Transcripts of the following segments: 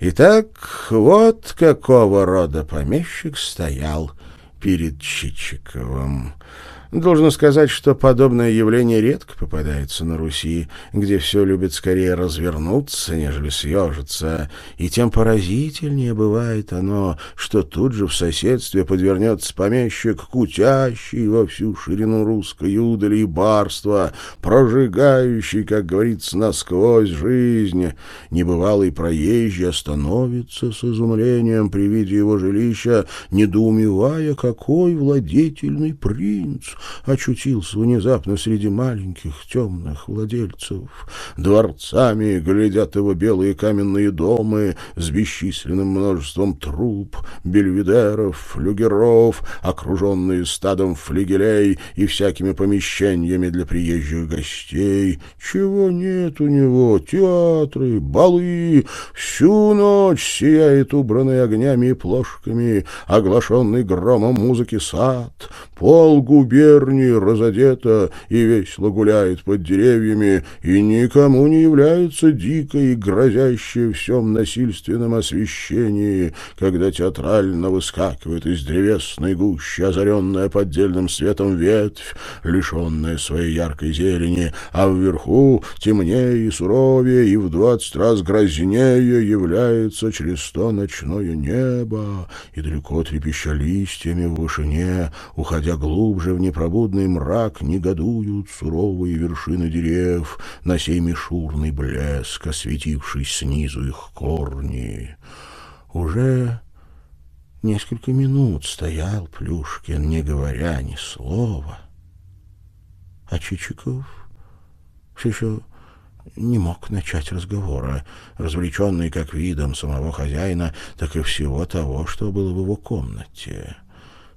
Итак, вот какого рода помещик стоял перед Чичиковым. Должно сказать, что подобное явление редко попадается на Руси, где все любит скорее развернуться, нежели съежиться, и тем поразительнее бывает оно, что тут же в соседстве подвернется помещик, кутящий во всю ширину русской удали и барства, прожигающий, как говорится, насквозь жизнь. Небывалый проезжий остановится с изумлением при виде его жилища, недоумевая, какой владетельный принц — очутился внезапно среди маленьких темных владельцев. Дворцами глядят его белые каменные дома с бесчисленным множеством труб, бельведеров, флюгеров, окруженные стадом флигелей и всякими помещениями для приезжих гостей. Чего нет у него? Театры, балы. Всю ночь сияет убранный огнями и плошками, оглашенный громом музыки сад. Пол губер губернии разодета и весело гуляет под деревьями, и никому не является дикой и грозящей всем насильственном освещении, когда театрально выскакивает из древесной гущи, озаренная поддельным светом ветвь, лишенная своей яркой зелени, а вверху темнее и суровее, и в двадцать раз грознее является через то ночное небо, и далеко трепеща листьями в вышине, уходя глубже в непробудный мрак негодуют суровые вершины дерев на сей мишурный блеск, осветивший снизу их корни. Уже несколько минут стоял Плюшкин, не говоря ни слова. А Чичиков все еще не мог начать разговора, развлеченный как видом самого хозяина, так и всего того, что было в его комнате.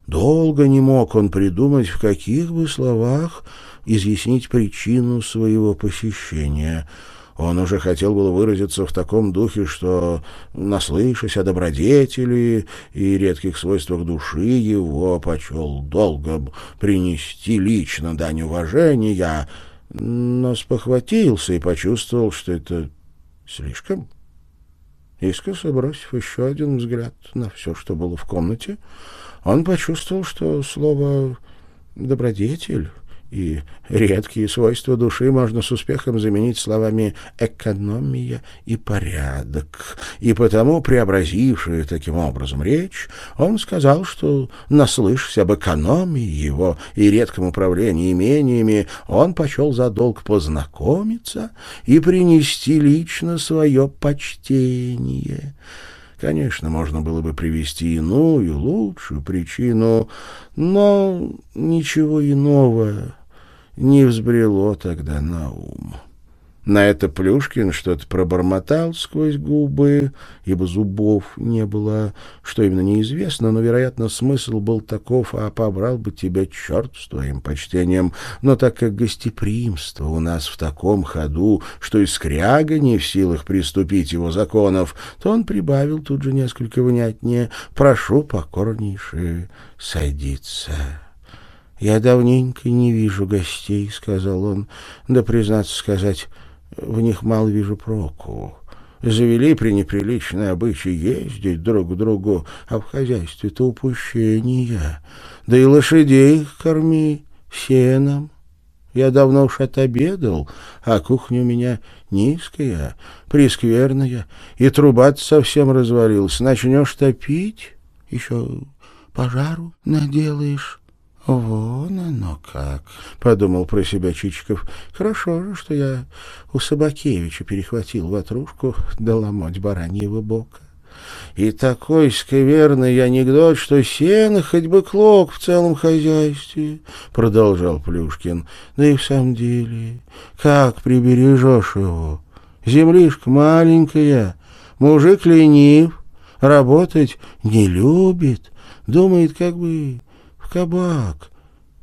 Долго не мог он придумать, в каких бы словах изъяснить причину своего посещения. Он уже хотел было выразиться в таком духе, что, наслышась о добродетели и редких свойствах души, его почел долго принести лично дань уважения, но спохватился и почувствовал, что это слишком. Искоса бросив еще один взгляд на все, что было в комнате, он почувствовал, что слово «добродетель» и редкие свойства души можно с успехом заменить словами «экономия» и «порядок». И потому, преобразивший таким образом речь, он сказал, что, наслышась об экономии его и редком управлении имениями, он почел за долг познакомиться и принести лично свое почтение — Конечно, можно было бы привести иную, лучшую причину, но ничего иного не взбрело тогда на ум. На это Плюшкин что-то пробормотал сквозь губы, ибо зубов не было, что именно неизвестно, но, вероятно, смысл был таков, а побрал бы тебя черт с твоим почтением. Но так как гостеприимство у нас в таком ходу, что и скряга не в силах приступить его законов, то он прибавил тут же несколько внятнее «Прошу покорнейше садиться». «Я давненько не вижу гостей», — сказал он, — «да, признаться сказать, в них мало вижу проку. Завели пренеприличные обычаи ездить друг к другу, а в хозяйстве-то упущения. Да и лошадей корми сеном. Я давно уж отобедал, а кухня у меня низкая, прескверная, и труба совсем развалилась. Начнешь топить, еще пожару наделаешь. «Вон оно как!» — подумал про себя Чичиков. «Хорошо же, что я у Собакевича перехватил ватрушку да ломоть бараньего бока. И такой скверный анекдот, что сено хоть бы клок в целом хозяйстве, — продолжал Плюшкин. Да и в самом деле, как прибережешь его? Землишка маленькая, мужик ленив, работать не любит, думает, как бы в кабак.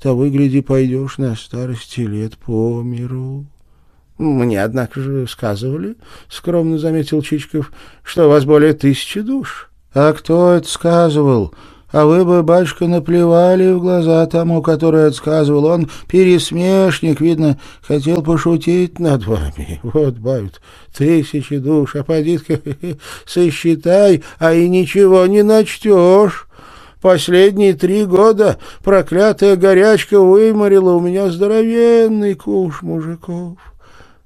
Того, гляди, пойдешь на старости лет по миру. — Мне, однако же, сказывали, — скромно заметил Чичков, — что у вас более тысячи душ. — А кто это сказывал? А вы бы, батюшка, наплевали в глаза тому, который отсказывал. Он пересмешник, видно, хотел пошутить над вами. Вот, бают, тысячи душ, а поди-ка сосчитай, а и ничего не начтешь. Последние три года проклятая горячка выморила у меня здоровенный куш мужиков.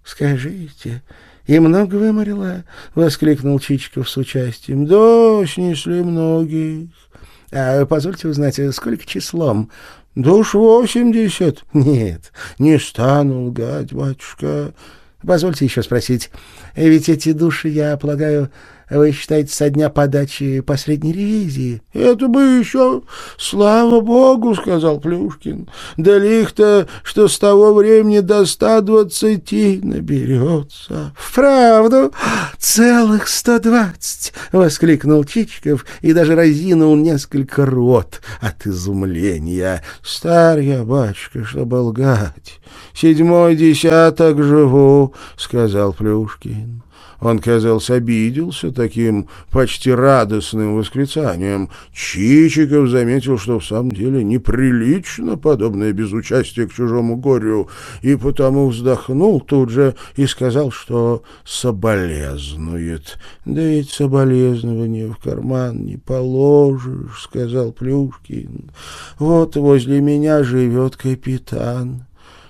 Скажите, и много выморила? — воскликнул Чичиков с участием. — Да, снесли многих. — А позвольте узнать, сколько числом? — Да уж восемьдесят. — Нет, не стану лгать, батюшка. — Позвольте еще спросить, ведь эти души, я полагаю, вы считаете со дня подачи последней ревизии? — Это бы еще, слава богу, — сказал Плюшкин. — Да лих-то, что с того времени до ста двадцати наберется. — Вправду, целых сто двадцать! — воскликнул Чичиков и даже разинул несколько рот от изумления. — Стар я, батюшка, чтобы лгать. Седьмой десяток живу, — сказал Плюшкин. Он, казалось, обиделся таким почти радостным восклицанием. Чичиков заметил, что в самом деле неприлично подобное безучастие к чужому горю, и потому вздохнул тут же и сказал, что соболезнует. «Да ведь соболезнования в карман не положишь», — сказал Плюшкин. «Вот возле меня живет капитан.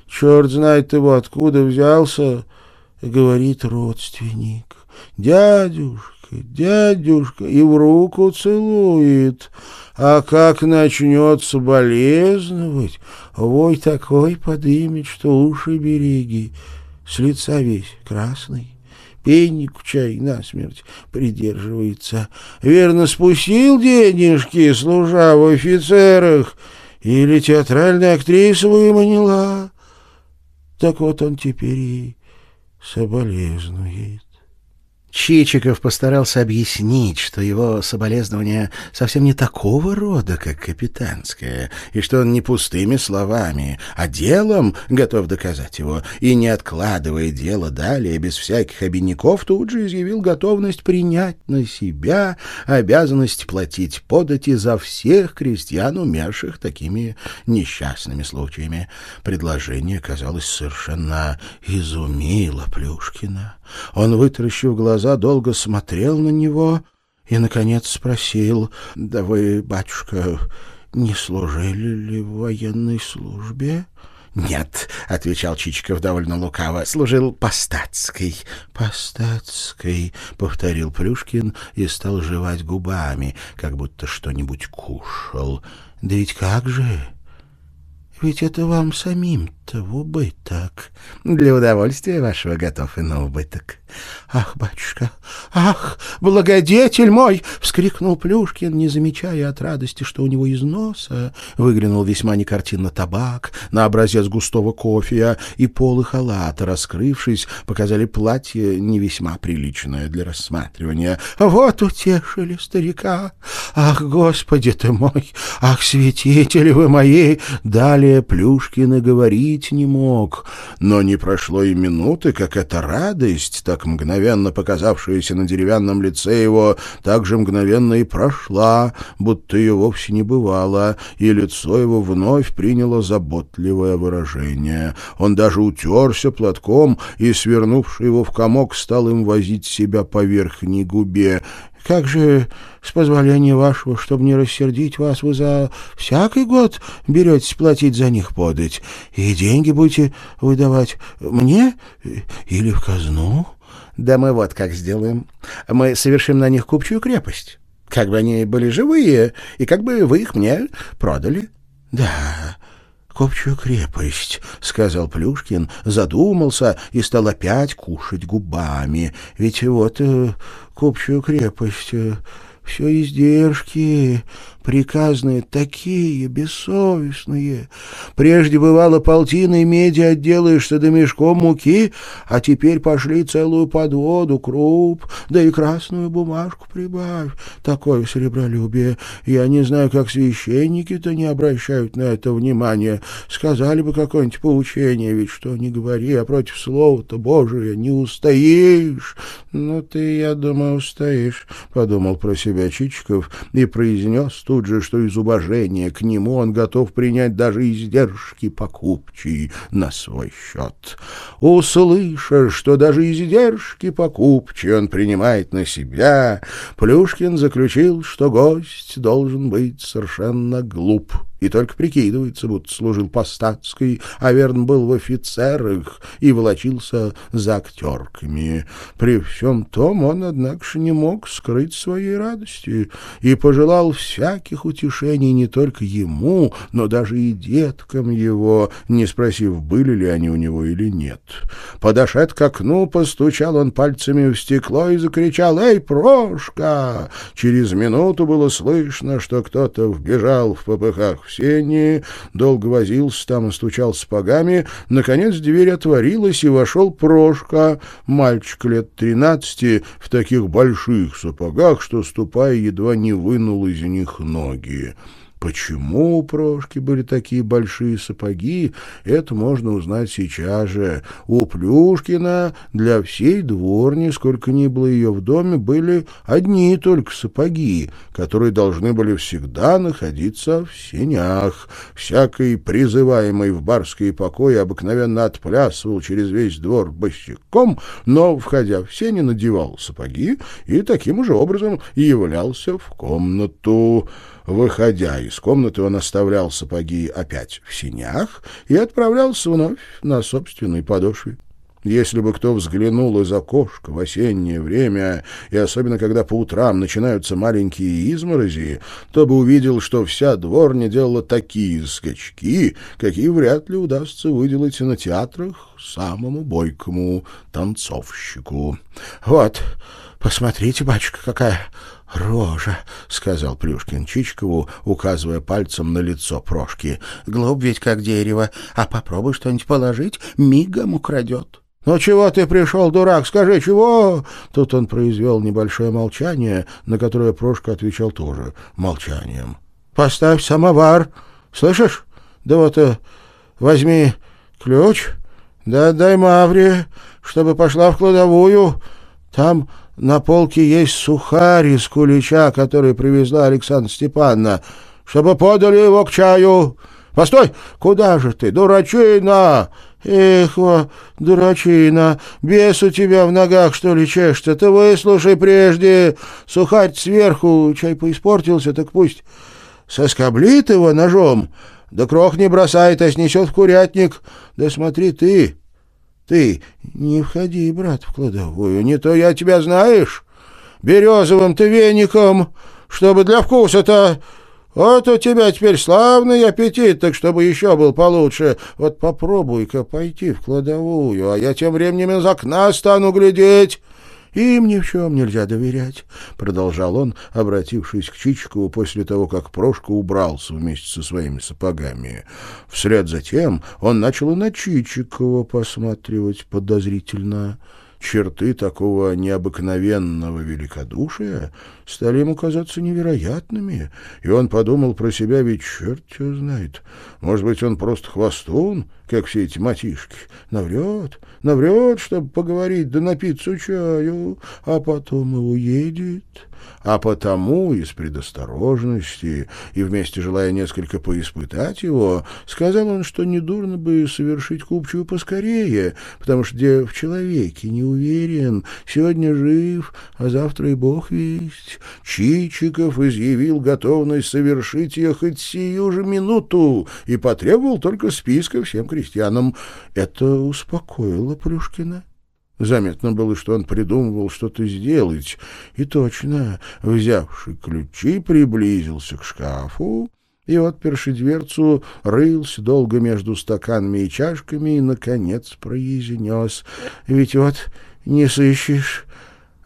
Черт знает его откуда взялся» говорит родственник. «Дядюшка, дядюшка!» и в руку целует. А как начнет соболезновать, вой такой подымет, что уши береги, с лица весь красный. Пенник чай насмерть придерживается. Верно, спустил денежки, служа в офицерах, или театральная актриса выманила. Так вот он теперь и соболезнует. Чичиков постарался объяснить, что его соболезнование совсем не такого рода, как капитанское, и что он не пустыми словами, а делом готов доказать его, и, не откладывая дело далее, без всяких обиняков, тут же изъявил готовность принять на себя обязанность платить подати за всех крестьян, умерших такими несчастными случаями. Предложение, казалось, совершенно изумило Плюшкина. Он, вытаращив глаза, долго смотрел на него и, наконец, спросил, «Да вы, батюшка, не служили ли в военной службе?» «Нет», — отвечал Чичиков довольно лукаво, — «служил по статской». «По статской», — повторил Плюшкин и стал жевать губами, как будто что-нибудь кушал. «Да ведь как же...» Ведь это вам самим-то в убыток. Для удовольствия вашего готов и на убыток. Ах, батюшка, ах, благодетель мой! — вскрикнул Плюшкин, не замечая от радости, что у него из носа выглянул весьма некартинно табак на образец густого кофе, и полы халата, раскрывшись, показали платье не весьма приличное для рассматривания. Вот утешили старика! Ах, Господи ты мой! Ах, святители вы мои! Далее Плюшкин и говорить не мог, но не прошло и минуты, как эта радость, так мгновенно показавшаяся на деревянном лице его, так же мгновенно и прошла, будто ее вовсе не бывало, и лицо его вновь приняло заботливое выражение. Он даже утерся платком и, свернувший его в комок, стал им возить себя по верхней губе. Как же, с позволения вашего, чтобы не рассердить вас, вы за всякий год беретесь платить за них подать, и деньги будете выдавать мне или в казну? Да мы вот как сделаем. Мы совершим на них купчую крепость. Как бы они были живые, и как бы вы их мне продали. Да, копчую крепость», — сказал Плюшкин, задумался и стал опять кушать губами. «Ведь вот э, копчую крепость, э, все издержки, приказные такие, бессовестные. Прежде бывало полтиной меди отделаешься до мешком муки, а теперь пошли целую подводу, круп, да и красную бумажку прибавь. Такое серебролюбие. Я не знаю, как священники-то не обращают на это внимания. Сказали бы какое-нибудь поучение, ведь что не говори, а против слова-то Божия не устоишь. Ну, ты, я думаю, устоишь, — подумал про себя Чичиков и произнес тут же, что из уважения к нему он готов принять даже издержки покупчей на свой счет. Услыша, что даже издержки покупчей он принимает на себя, Плюшкин заключил, что гость должен быть совершенно глуп и только прикидывается, будто служил по статской, а верно был в офицерах и волочился за актерками. При всем том он, однако же, не мог скрыть своей радости и пожелал всяких утешений не только ему, но даже и деткам его, не спросив, были ли они у него или нет. Подошед к окну, постучал он пальцами в стекло и закричал «Эй, Прошка!» Через минуту было слышно, что кто-то вбежал в попыхах в сене, долго возился там и стучал сапогами. Наконец дверь отворилась, и вошел Прошка, мальчик лет тринадцати, в таких больших сапогах, что, ступая, едва не вынул из них ноги. Почему у Прошки были такие большие сапоги, это можно узнать сейчас же. У Плюшкина для всей дворни, сколько ни было ее в доме, были одни только сапоги, которые должны были всегда находиться в сенях. Всякий, призываемый в барские покои, обыкновенно отплясывал через весь двор босиком, но, входя в сени, надевал сапоги и таким же образом являлся в комнату. Выходя из комнаты, он оставлял сапоги опять в синях и отправлялся вновь на собственной подошве. Если бы кто взглянул из окошка в осеннее время, и особенно когда по утрам начинаются маленькие изморози, то бы увидел, что вся дворня делала такие скачки, какие вряд ли удастся выделать на театрах самому бойкому танцовщику. «Вот, посмотрите, батюшка, какая — Рожа, — сказал Плюшкин Чичкову, указывая пальцем на лицо Прошки. — Глуп ведь как дерево, а попробуй что-нибудь положить, мигом украдет. — Ну чего ты пришел, дурак, скажи, чего? Тут он произвел небольшое молчание, на которое Прошка отвечал тоже молчанием. — Поставь самовар, слышишь? Да вот э, возьми ключ, да дай Мавре, чтобы пошла в кладовую, там на полке есть сухарь из кулича, который привезла Александра Степановна, чтобы подали его к чаю. Постой! Куда же ты, дурачина? Эх, во, дурачина, бес у тебя в ногах, что ли, чешется? Ты выслушай прежде. Сухарь сверху, чай поиспортился, так пусть соскоблит его ножом, да крох не бросает, а снесет в курятник. Да смотри ты, ты не входи, брат, в кладовую, не то я тебя знаешь. Березовым ты веником, чтобы для вкуса-то... Вот у тебя теперь славный аппетит, так чтобы еще был получше. Вот попробуй-ка пойти в кладовую, а я тем временем из окна стану глядеть». Им ни в чем нельзя доверять, — продолжал он, обратившись к Чичикову после того, как Прошка убрался вместе со своими сапогами. Вслед за тем он начал и на Чичикова посматривать подозрительно. Черты такого необыкновенного великодушия стали ему казаться невероятными, и он подумал про себя, ведь черт его знает, может быть, он просто хвостун, как все эти матишки, наврет, наврет, чтобы поговорить да напиться чаю, а потом и уедет. А потому из предосторожности и вместе желая несколько поиспытать его, сказал он, что недурно бы совершить купчую поскорее, потому что где в человеке не уверен, сегодня жив, а завтра и бог весть. Чичиков изъявил готовность совершить ее хоть сию же минуту и потребовал только списка всем крестьянам. Это успокоило Плюшкина. Заметно было, что он придумывал что-то сделать, и точно, взявший ключи, приблизился к шкафу и, отперши дверцу, рылся долго между стаканами и чашками и, наконец, произнес. «Ведь вот не сыщешь,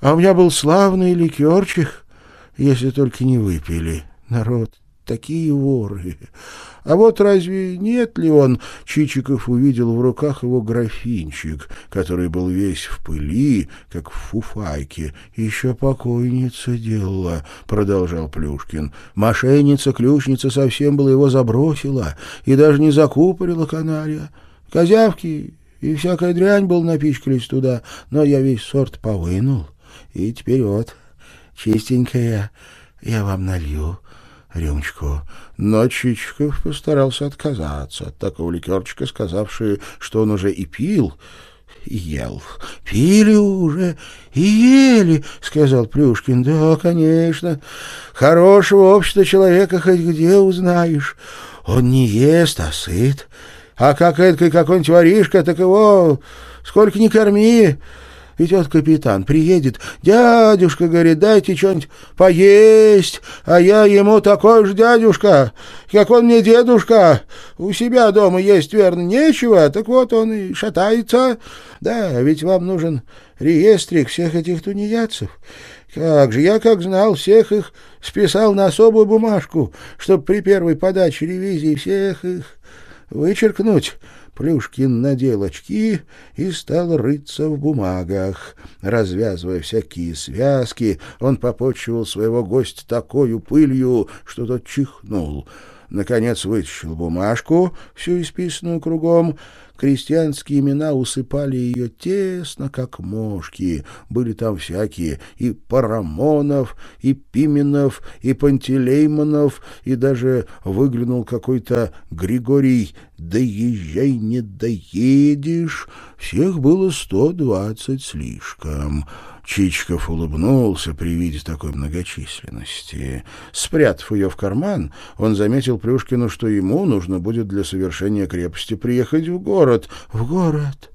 а у меня был славный ликерчик, если только не выпили. Народ такие воры. А вот разве нет ли он, Чичиков увидел в руках его графинчик, который был весь в пыли, как в фуфайке. Еще покойница делала, продолжал Плюшкин. Мошенница-ключница совсем было его забросила и даже не закупорила каналья. Козявки и всякая дрянь был напичкались туда, но я весь сорт повынул. И теперь вот, чистенькая, я вам налью рюмочку. Но Чичиков постарался отказаться от такого ликерчика, сказавший, что он уже и пил, и ел. — Пили уже и ели, — сказал Плюшкин. — Да, конечно. Хорошего общества человека хоть где узнаешь. Он не ест, а сыт. А как это какой-нибудь воришка, так его сколько ни корми, Идет капитан, приедет. «Дядюшка, — говорит, — дайте что-нибудь поесть, а я ему такой же дядюшка, как он мне дедушка. У себя дома есть, верно, нечего, так вот он и шатается. Да, ведь вам нужен реестрик всех этих тунеядцев. Как же, я как знал, всех их списал на особую бумажку, чтобы при первой подаче ревизии всех их вычеркнуть». Плюшкин надел очки и стал рыться в бумагах. Развязывая всякие связки, он попочивал своего гостя такой пылью, что тот чихнул. Наконец вытащил бумажку, всю исписанную кругом, Крестьянские имена усыпали ее тесно, как мошки. Были там всякие и Парамонов, и Пименов, и Пантелеймонов, и даже выглянул какой-то Григорий «Доезжай, не доедешь». Всех было сто двадцать слишком. Чичиков улыбнулся при виде такой многочисленности. Спрятав ее в карман, он заметил Плюшкину, что ему нужно будет для совершения крепости приехать в город. — В город?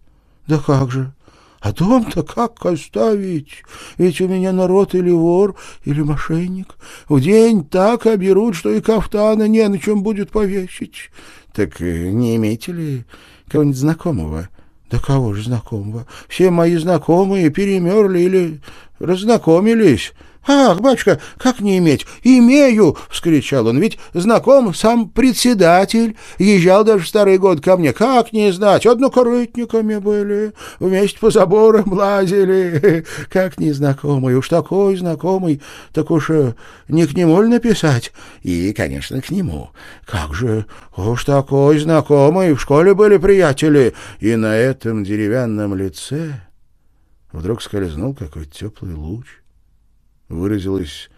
Да как же? А дом-то как оставить? Ведь у меня народ или вор, или мошенник. В день так оберут, что и кафтана не на чем будет повесить. Так э, не имеете ли кого-нибудь знакомого? Да кого же знакомого? Все мои знакомые перемерли или разнакомились. «Ах, батюшка, как не иметь? Имею!» — вскричал он. «Ведь знаком сам председатель. Езжал даже в старый год ко мне. Как не знать? Однокорытниками были. Вместе по заборам лазили. Как незнакомый. Уж такой знакомый. Так уж э, не к нему ли написать?» «И, конечно, к нему. Как же, уж такой знакомый. В школе были приятели». И на этом деревянном лице вдруг скользнул какой-то теплый луч выразилось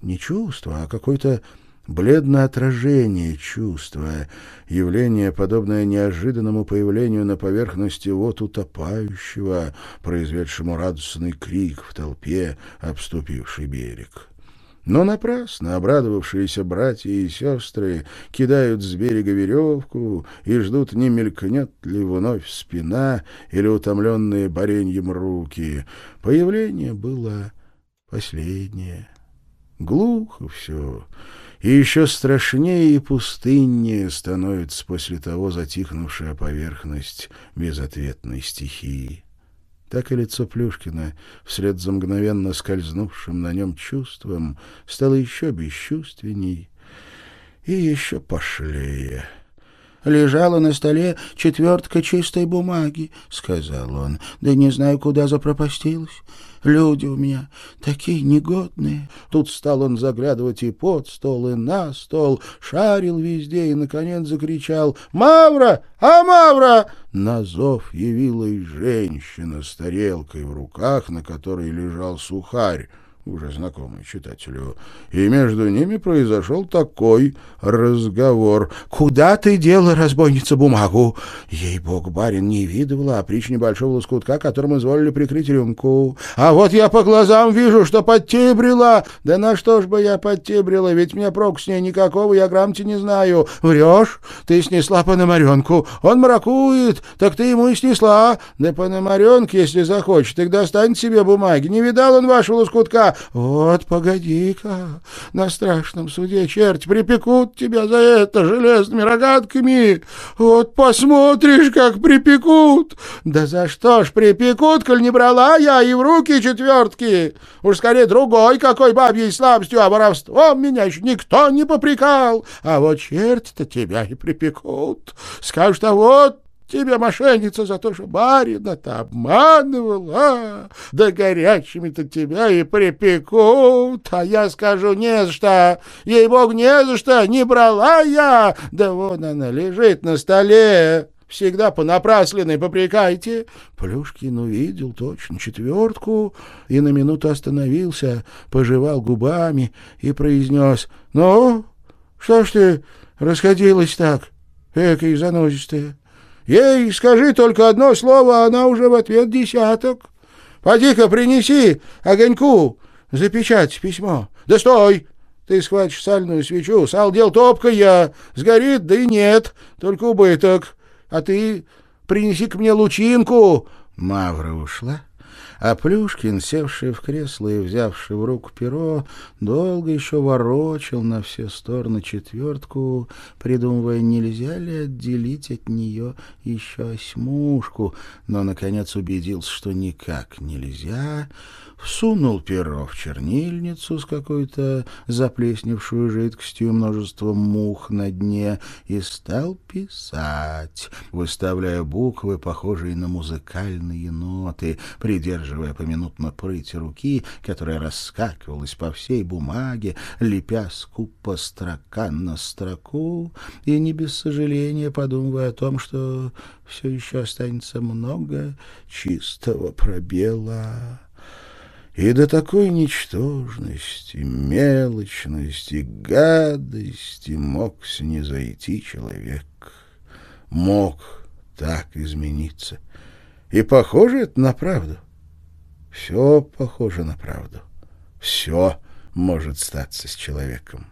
не чувство, а какое-то бледное отражение чувства, явление, подобное неожиданному появлению на поверхности вот утопающего, произведшему радостный крик в толпе, обступивший берег. Но напрасно обрадовавшиеся братья и сестры кидают с берега веревку и ждут, не мелькнет ли вновь спина или утомленные бареньем руки. Появление было последнее. Глухо все, и еще страшнее и пустыннее становится после того затихнувшая поверхность безответной стихии. Так и лицо Плюшкина, вслед за мгновенно скользнувшим на нем чувством, стало еще бесчувственней и еще пошлее. «Лежала на столе четвертка чистой бумаги», — сказал он. «Да не знаю, куда запропастилась. Люди у меня такие негодные». Тут стал он заглядывать и под стол, и на стол, шарил везде и, наконец, закричал «Мавра! А Мавра!» На зов явилась женщина с тарелкой в руках, на которой лежал сухарь уже знакомый читателю, и между ними произошел такой разговор. «Куда ты дела, разбойница, бумагу?» Ей-бог, барин не видывала, а притч небольшого лоскутка, которым изволили прикрыть рюмку. «А вот я по глазам вижу, что подтебрила!» «Да на что ж бы я подтебрила, ведь мне прок с ней никакого, я грамоте не знаю». «Врешь? Ты снесла Пономаренку. Он мракует, так ты ему и снесла. Да Пономаренке, если захочет, так достань себе бумаги. Не видал он вашего лоскутка?» Вот, погоди-ка, на страшном суде черти припекут тебя за это железными рогатками. Вот посмотришь, как припекут. Да за что ж припекут, коль не брала я и в руки четвертки? Уж скорее другой какой бабьей слабостью, а воровством меня еще никто не попрекал. А вот черти-то тебя и припекут. Скажут, а вот Тебе, мошенница, за то, что барина-то обманывала, да горячими-то тебя и припекут, а я скажу не за что, ей-богу, не за что, не брала я, да вон она лежит на столе. всегда понапрасленной попрекаете?» Плюшкин увидел точно четвертку и на минуту остановился, пожевал губами и произнес «Ну, что ж ты расходилась так, экой занозистая? Ей скажи только одно слово, она уже в ответ десяток. Поди-ка принеси огоньку запечать письмо. Да стой!» Ты схватишь сальную свечу, сал дел топка я, сгорит, да и нет, только убыток. А ты принеси к мне лучинку. Мавра ушла, а Плюшкин, севший в кресло и взявший в руку перо, долго еще ворочал на все стороны четвертку, придумывая, нельзя ли отделить от нее еще осьмушку, но, наконец, убедился, что никак нельзя, всунул перо в чернильницу с какой-то заплесневшую жидкостью и множеством мух на дне и стал писать, выставляя буквы, похожие на музыкальные ноты, придерживая поминутно прыть руки, которая раскакивалась по всей бумаге, лепя скупо строка на строку, и не без сожаления подумывая о том, что все еще останется много чистого пробела. И до такой ничтожности, мелочности, гадости мог снизойти человек. Мог так измениться. И похоже это на правду. Все похоже на правду. Все может статься с человеком.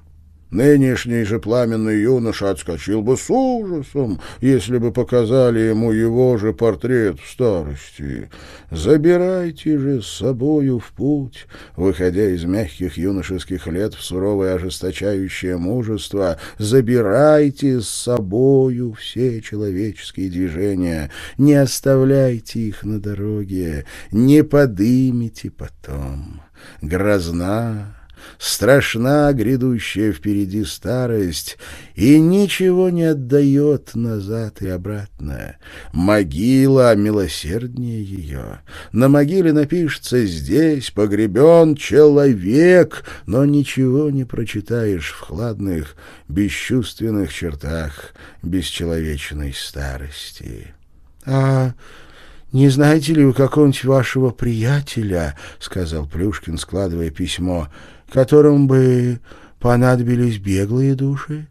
Нынешний же пламенный юноша отскочил бы с ужасом, если бы показали ему его же портрет в старости. Забирайте же с собою в путь, выходя из мягких юношеских лет в суровое ожесточающее мужество, забирайте с собою все человеческие движения, не оставляйте их на дороге, не подымите потом. Грозна страшна грядущая впереди старость, и ничего не отдает назад и обратно. Могила милосерднее ее. На могиле напишется «Здесь погребен человек», но ничего не прочитаешь в хладных, бесчувственных чертах бесчеловечной старости. — А «Не знаете ли вы какого-нибудь вашего приятеля, — сказал Плюшкин, складывая письмо, — которым бы понадобились беглые души?»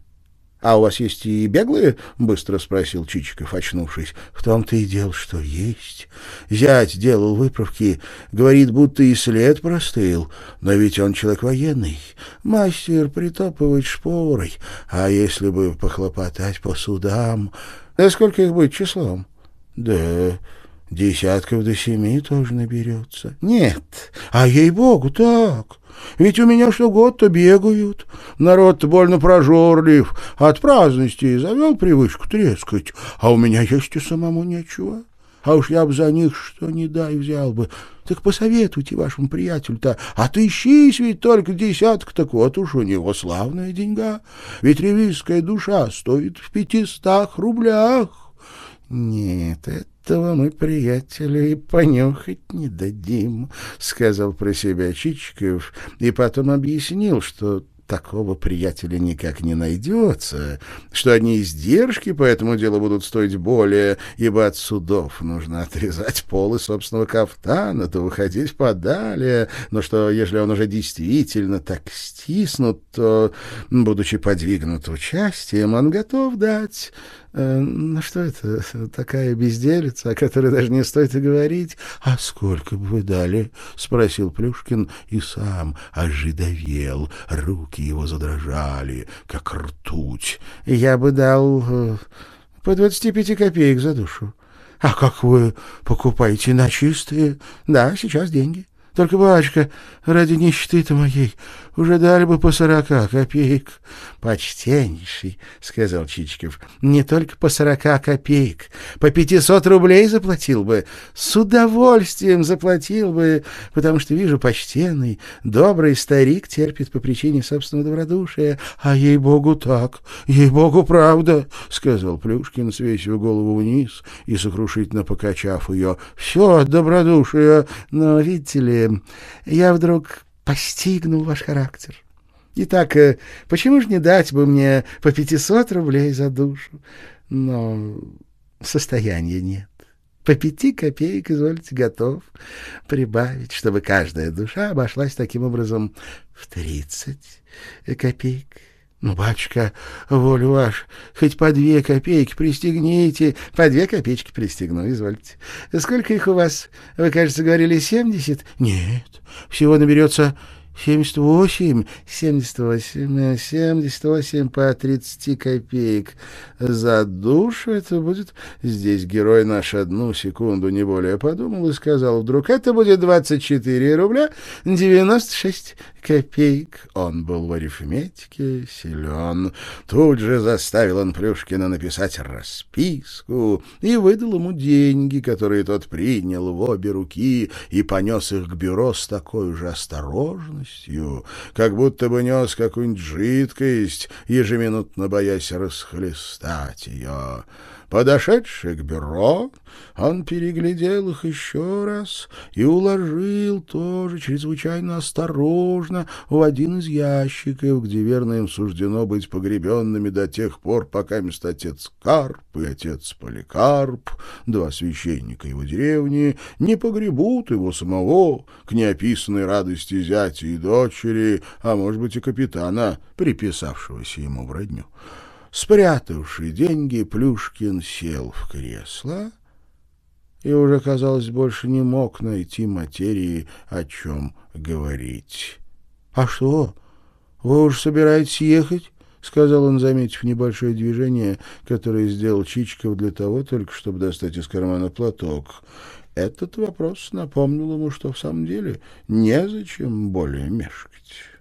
«А у вас есть и беглые?» — быстро спросил Чичиков, очнувшись. «В том-то и дело, что есть. Зять делал выправки, говорит, будто и след простыл, но ведь он человек военный, мастер притопывать шпорой, а если бы похлопотать по судам... Да сколько их будет числом?» «Да...» Десятков до семи тоже наберется. Нет, а ей-богу, так. Ведь у меня что год-то бегают. Народ-то больно прожорлив. От праздности завел привычку трескать. А у меня есть и самому нечего. А уж я бы за них что не дай взял бы. Так посоветуйте вашему приятелю-то. Отыщись ведь только десяток, так вот уж у него славная деньга. Ведь ревизская душа стоит в пятистах рублях. Нет, это этого мы, приятелю, и понюхать не дадим, — сказал про себя Чичиков и потом объяснил, что такого приятеля никак не найдется, что одни издержки по этому делу будут стоить более, ибо от судов нужно отрезать полы собственного кафтана, то выходить подалее, но что, если он уже действительно так стиснут, то, будучи подвигнут участием, он готов дать ну что это, такая безделица, о которой даже не стоит и говорить. — А сколько бы вы дали? — спросил Плюшкин и сам ожидовел. Руки его задрожали, как ртуть. — Я бы дал э, по двадцати пяти копеек за душу. — А как вы покупаете на чистые? — Да, сейчас деньги. Только, батюшка, ради нищеты-то моей уже дали бы по сорока копеек. — Почтеннейший, — сказал Чичиков, — не только по сорока копеек, по пятисот рублей заплатил бы. С удовольствием заплатил бы, потому что, вижу, почтенный, добрый старик терпит по причине собственного добродушия. А ей-богу так, ей-богу правда, — сказал Плюшкин, свесив голову вниз и сокрушительно покачав ее. — Все от добродушия, но, видите ли, я вдруг постигнул ваш характер. Итак, э, почему же не дать бы мне по пятисот рублей за душу? Но состояния нет. По пяти копеек, извольте, готов прибавить, чтобы каждая душа обошлась таким образом в тридцать копеек. Ну, батюшка, волю ваш, хоть по две копейки пристегните. По две копеечки пристегну, извольте. Сколько их у вас? Вы, кажется, говорили семьдесят? Нет, всего наберется Семьдесят восемь, семьдесят восемь, семьдесят восемь по тридцати копеек. За душу это будет... Здесь герой наш одну секунду не более подумал и сказал вдруг, это будет двадцать четыре рубля девяносто шесть копеек. Он был в арифметике силен. Тут же заставил он Плюшкина написать расписку и выдал ему деньги, которые тот принял в обе руки и понес их к бюро с такой же осторожностью, полностью, как будто бы нес какую-нибудь жидкость, ежеминутно боясь расхлестать ее. Подошедший к бюро, он переглядел их еще раз и уложил тоже чрезвычайно осторожно в один из ящиков, где верно им суждено быть погребенными до тех пор, пока мест отец Карп и отец Поликарп, два священника его деревни, не погребут его самого к неописанной радости зятя и дочери, а может быть и капитана, приписавшегося ему в родню. Спрятавший деньги, Плюшкин сел в кресло и уже, казалось, больше не мог найти материи, о чем говорить. — А что, вы уж собираетесь ехать? — сказал он, заметив небольшое движение, которое сделал Чичков для того только, чтобы достать из кармана платок. Этот вопрос напомнил ему, что в самом деле незачем более мешкать.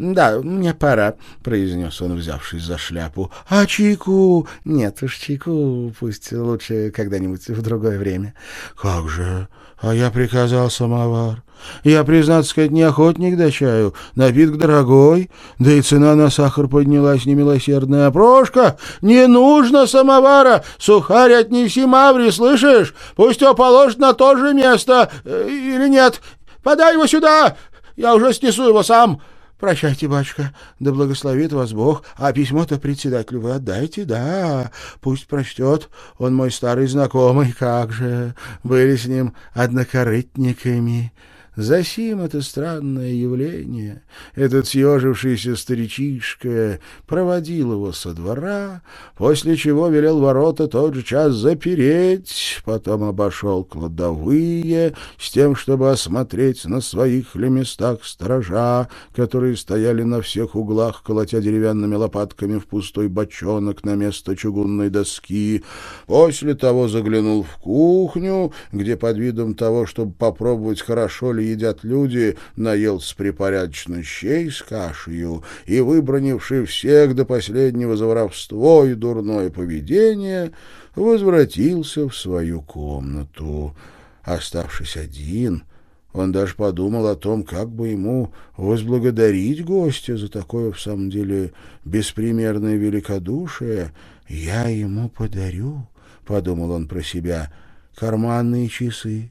«Да, мне пора», — произнес он, взявшись за шляпу. «А чайку?» «Нет уж, чайку пусть лучше когда-нибудь в другое время». «Как же? А я приказал самовар. Я, признаться сказать, не охотник до чаю. Напиток дорогой, да и цена на сахар поднялась немилосердная. Прошка, не нужно самовара! Сухарь отнеси Маври, слышишь? Пусть его положат на то же место. Э, или нет? Подай его сюда! Я уже снесу его сам!» Прощайте, батюшка, да благословит вас Бог. А письмо-то председателю вы отдайте, да, пусть прочтет. Он мой старый знакомый, как же, были с ним однокорытниками». Засим это странное явление, этот съежившийся старичишка, проводил его со двора, после чего велел ворота тот же час запереть, потом обошел кладовые с тем, чтобы осмотреть на своих ли местах сторожа, которые стояли на всех углах, колотя деревянными лопатками в пустой бочонок на место чугунной доски. После того заглянул в кухню, где под видом того, чтобы попробовать, хорошо ли едят люди, наелся припорядочно щей с кашею и, выбронивший всех до последнего за воровство и дурное поведение, возвратился в свою комнату. Оставшись один, он даже подумал о том, как бы ему возблагодарить гостя за такое, в самом деле, беспримерное великодушие. «Я ему подарю», — подумал он про себя, — «карманные часы».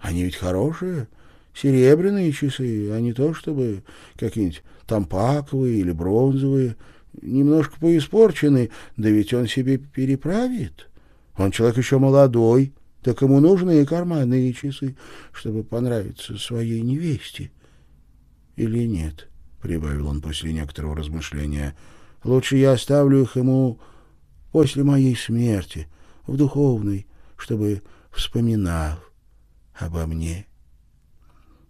Они ведь хорошие, серебряные часы, а не то чтобы какие-нибудь тампаковые или бронзовые, немножко поиспорчены, да ведь он себе переправит. Он человек еще молодой, так ему нужны и карманные часы, чтобы понравиться своей невесте. Или нет, — прибавил он после некоторого размышления, — лучше я оставлю их ему после моей смерти, в духовной, чтобы вспоминал обо мне.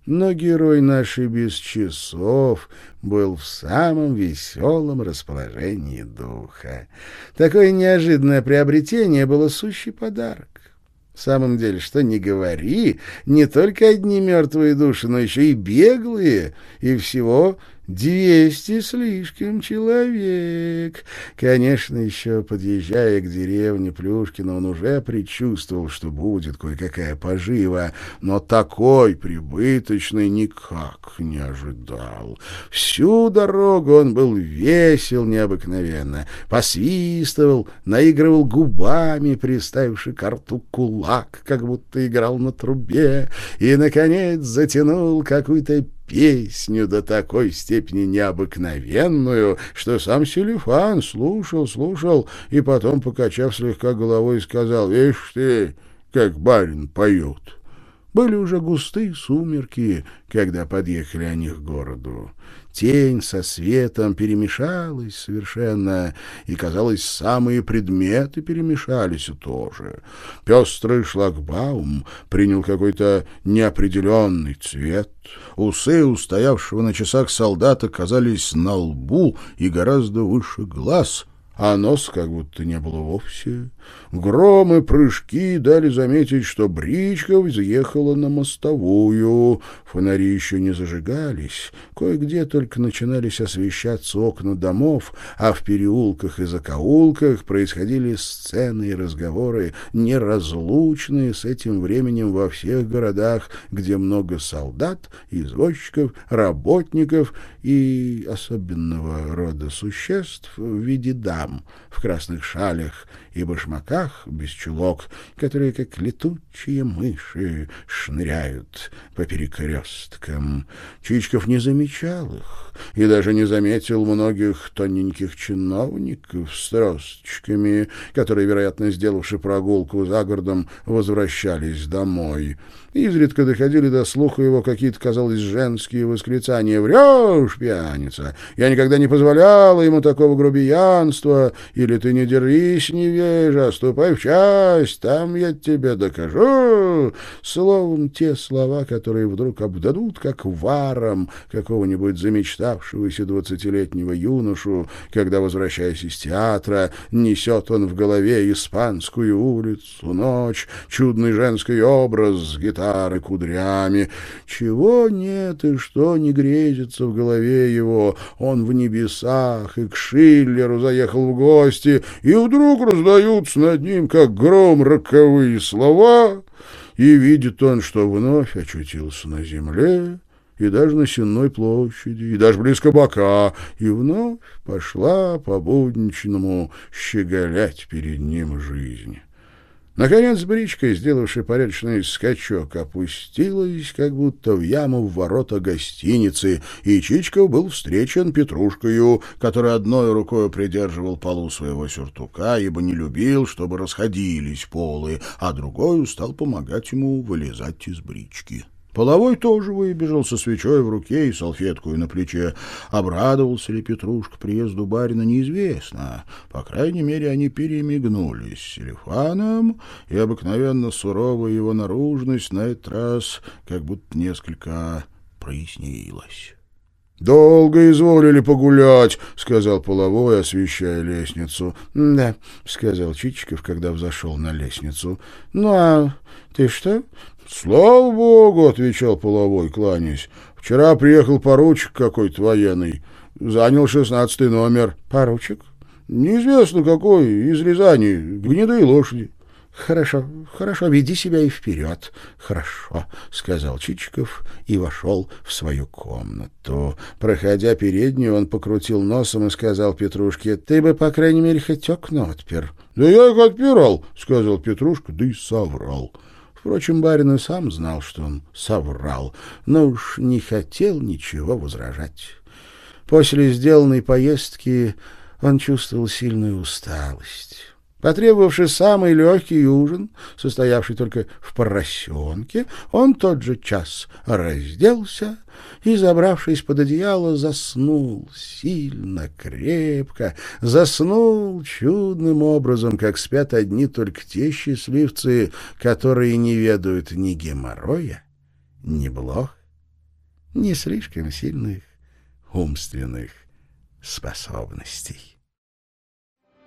Но герой нашей без часов был в самом веселом расположении духа. Такое неожиданное приобретение было сущий подарок. В самом деле, что не говори, не только одни мертвые души, но еще и беглые, и всего Двести слишком человек. Конечно, еще подъезжая к деревне Плюшкина, он уже предчувствовал, что будет кое-какая пожива, но такой прибыточный никак не ожидал. Всю дорогу он был весел необыкновенно, посвистывал, наигрывал губами, приставивший к рту кулак, как будто играл на трубе, и, наконец, затянул какую-то песню до такой степени необыкновенную, что сам Селифан слушал, слушал, и потом, покачав слегка головой, сказал, «Видишь ты, как барин поет». Были уже густые сумерки, когда подъехали они к городу. Тень со светом перемешалась совершенно, и, казалось, самые предметы перемешались тоже. Пестрый шлагбаум принял какой-то неопределенный цвет. Усы устоявшего на часах солдата казались на лбу и гораздо выше глаз, а нос как будто не было вовсе. Громы, прыжки дали заметить, что бричка взъехала на мостовую. Фонари еще не зажигались, кое-где только начинались освещаться окна домов, а в переулках и закоулках происходили сцены и разговоры, неразлучные с этим временем во всех городах, где много солдат, извозчиков, работников и особенного рода существ в виде дам в красных шалях и башмаках без чулок, которые, как летучие мыши, шныряют по перекресткам. Чичков не замечал их и даже не заметил многих тоненьких чиновников с тросточками, которые, вероятно, сделавши прогулку за городом, возвращались домой. Изредка доходили до слуха его какие-то, казалось, женские восклицания. «Врешь, пьяница! Я никогда не позволяла ему такого грубиянства! Или ты не дерись, невежа, ступай в часть, там я тебе докажу!» Словом, те слова, которые вдруг обдадут, как варом какого-нибудь замечтавшегося двадцатилетнего юношу, когда, возвращаясь из театра, несет он в голове испанскую улицу, ночь, чудный женский образ с гитары кудрями. Чего нет и что не грезится в голове его. Он в небесах и к Шиллеру заехал в гости, и вдруг раздаются над ним, как гром, роковые слова, и видит он, что вновь очутился на земле, и даже на Сенной площади, и даже близко бока, и вновь пошла по-будничному щеголять перед ним жизнь. Наконец бричка, сделавшая порядочный скачок, опустилась, как будто в яму в ворота гостиницы, и Чичков был встречен Петрушкою, который одной рукой придерживал полу своего сюртука, ибо не любил, чтобы расходились полы, а другой стал помогать ему вылезать из брички. Половой тоже выбежал со свечой в руке и салфеткой на плече. Обрадовался ли Петрушка приезду барина, неизвестно. По крайней мере, они перемигнулись с Селифаном, и обыкновенно суровая его наружность на этот раз как будто несколько прояснилась. «Долго изволили погулять», — сказал половой, освещая лестницу. «Да», — сказал Чичиков, когда взошел на лестницу. «Ну, а ты что?» «Слава богу», — отвечал половой, кланяясь. «Вчера приехал поручик какой-то военный. Занял шестнадцатый номер». «Поручик?» «Неизвестно какой, из Рязани, гнедые лошади». «Хорошо, хорошо, веди себя и вперед». «Хорошо», — сказал Чичиков и вошел в свою комнату. Проходя переднюю, он покрутил носом и сказал Петрушке, «Ты бы, по крайней мере, хоть окна отпер». «Да я их отпирал», — сказал Петрушка, да и соврал. Впрочем, барин и сам знал, что он соврал, но уж не хотел ничего возражать. После сделанной поездки он чувствовал сильную усталость. Потребовавший самый легкий ужин, состоявший только в поросенке, он тот же час разделся и, забравшись под одеяло, заснул сильно, крепко, заснул чудным образом, как спят одни только те счастливцы, которые не ведают ни геморроя, ни блох, ни слишком сильных умственных способностей.